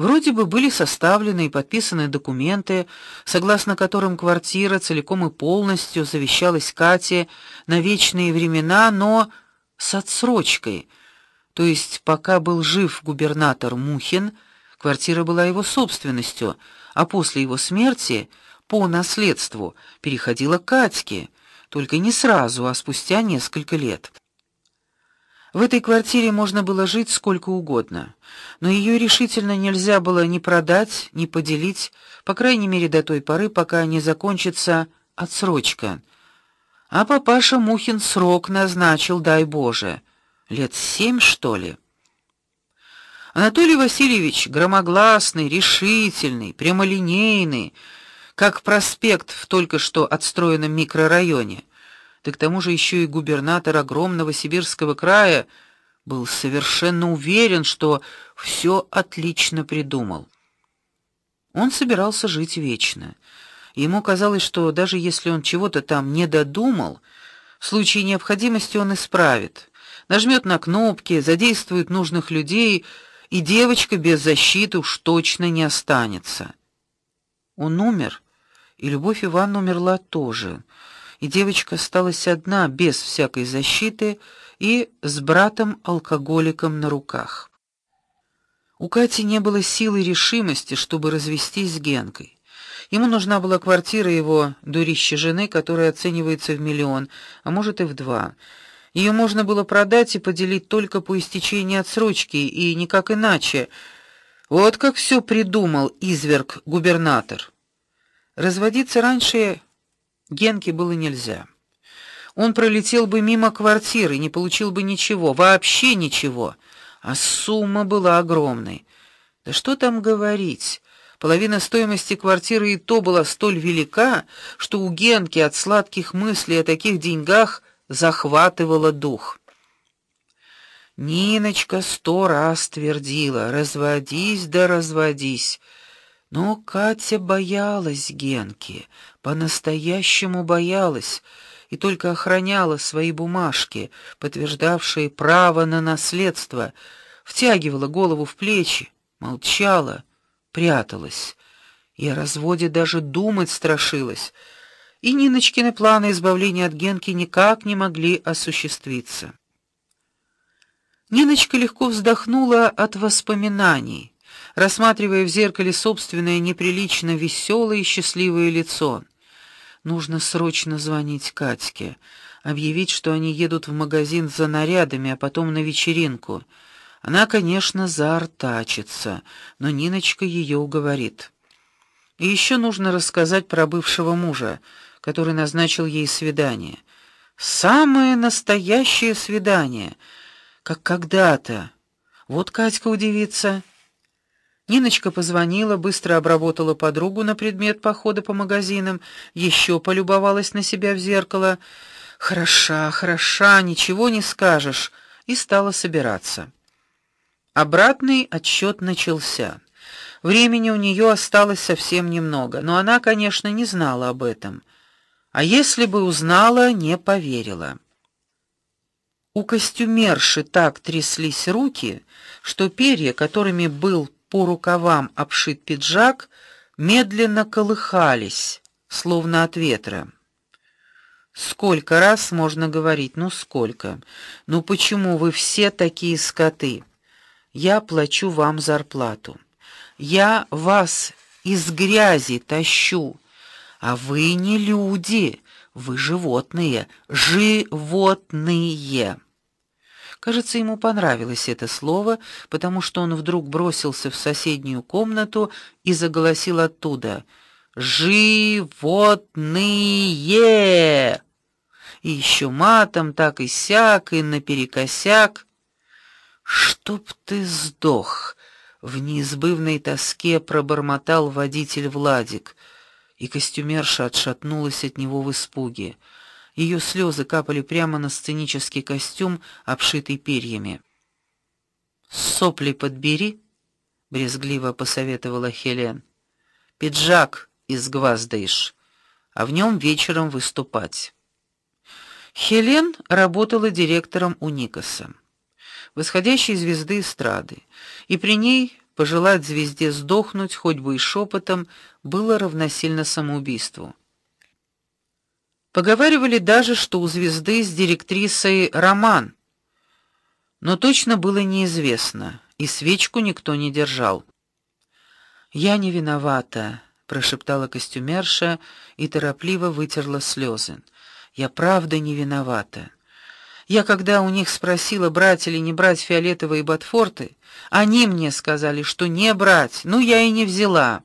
Вроде бы были составлены и подписаны документы, согласно которым квартира целиком и полностью завещалась Кате на вечные времена, но с отсрочкой. То есть пока был жив губернатор Мухин, квартира была его собственностью, а после его смерти по наследству переходила к Катьке, только не сразу, а спустя несколько лет. В этой квартире можно было жить сколько угодно, но ее решительно нельзя было ни продать, ни поделить, по крайней мере до той поры, пока не закончится отсрочка. А папаша Мухин срок назначил, дай Боже, лет семь, что ли. Анатолий Васильевич громогласный, решительный, прямолинейный, как проспект в только что отстроенном микрорайоне да к тому же еще и губернатор огромного сибирского края был совершенно уверен, что все отлично придумал. Он собирался жить вечно. Ему казалось, что даже если он чего-то там не додумал, в случае необходимости он исправит. Нажмет на кнопки, задействует нужных людей, и девочка без защиты уж точно не останется. Он умер, и Любовь Ивановна умерла тоже и девочка осталась одна, без всякой защиты и с братом-алкоголиком на руках. У Кати не было силы и решимости, чтобы развестись с Генкой. Ему нужна была квартира его дурищей жены, которая оценивается в миллион, а может и в два. Ее можно было продать и поделить только по истечении отсрочки и никак иначе. Вот как все придумал изверг губернатор. Разводиться раньше Генке было нельзя. Он пролетел бы мимо квартиры, не получил бы ничего, вообще ничего, а сумма была огромной. Да что там говорить? Половина стоимости квартиры и то была столь велика, что у Генки от сладких мыслей о таких деньгах захватывало дух. Ниночка сто раз твердила: "Разводись да разводись". Но Катя боялась Генки, по-настоящему боялась и только охраняла свои бумажки, подтверждавшие право на наследство, втягивала голову в плечи, молчала, пряталась. И о разводе даже думать страшилась. И Ниночкины планы избавления от Генки никак не могли осуществиться. Ниночка легко вздохнула от воспоминаний рассматривая в зеркале собственное неприлично веселое и счастливое лицо. Нужно срочно звонить Катьке, объявить, что они едут в магазин за нарядами, а потом на вечеринку. Она, конечно, заортачится, но Ниночка ее уговорит. И еще нужно рассказать про бывшего мужа, который назначил ей свидание. Самое настоящее свидание, как когда-то. Вот Катька удивится. Ниночка позвонила, быстро обработала подругу на предмет похода по магазинам, еще полюбовалась на себя в зеркало. Хороша, хороша, ничего не скажешь, и стала собираться. Обратный отсчет начался. Времени у нее осталось совсем немного, но она, конечно, не знала об этом. А если бы узнала, не поверила. У костюмерши так тряслись руки, что перья, которыми был по рукавам обшит пиджак, медленно колыхались, словно от ветра. Сколько раз можно говорить, ну сколько? Ну почему вы все такие скоты? Я плачу вам зарплату. Я вас из грязи тащу, а вы не люди, вы животные, животные. Кажется, ему понравилось это слово, потому что он вдруг бросился в соседнюю комнату и заголосил оттуда: "Животные!" И еще матом так и сяк и наперекосяк. "Чтоб ты сдох!" в неизбывной тоске пробормотал водитель Владик, и костюмерша отшатнулась от него в испуге. Ее слезы капали прямо на сценический костюм, обшитый перьями. Сопли подбери, брезгливо посоветовала Хелен. Пиджак изгваздаешь, а в нем вечером выступать. Хелен работала директором у Никоса, восходящей звезды эстрады, и при ней пожелать звезде сдохнуть хоть бы и шепотом было равносильно самоубийству. Поговаривали даже, что у звезды с директрисой роман. Но точно было неизвестно, и свечку никто не держал. Я не виновата, прошептала костюмерша и торопливо вытерла слезы. Я правда не виновата. Я когда у них спросила, брать или не брать фиолетовые ботфорты, они мне сказали, что не брать. Ну я и не взяла.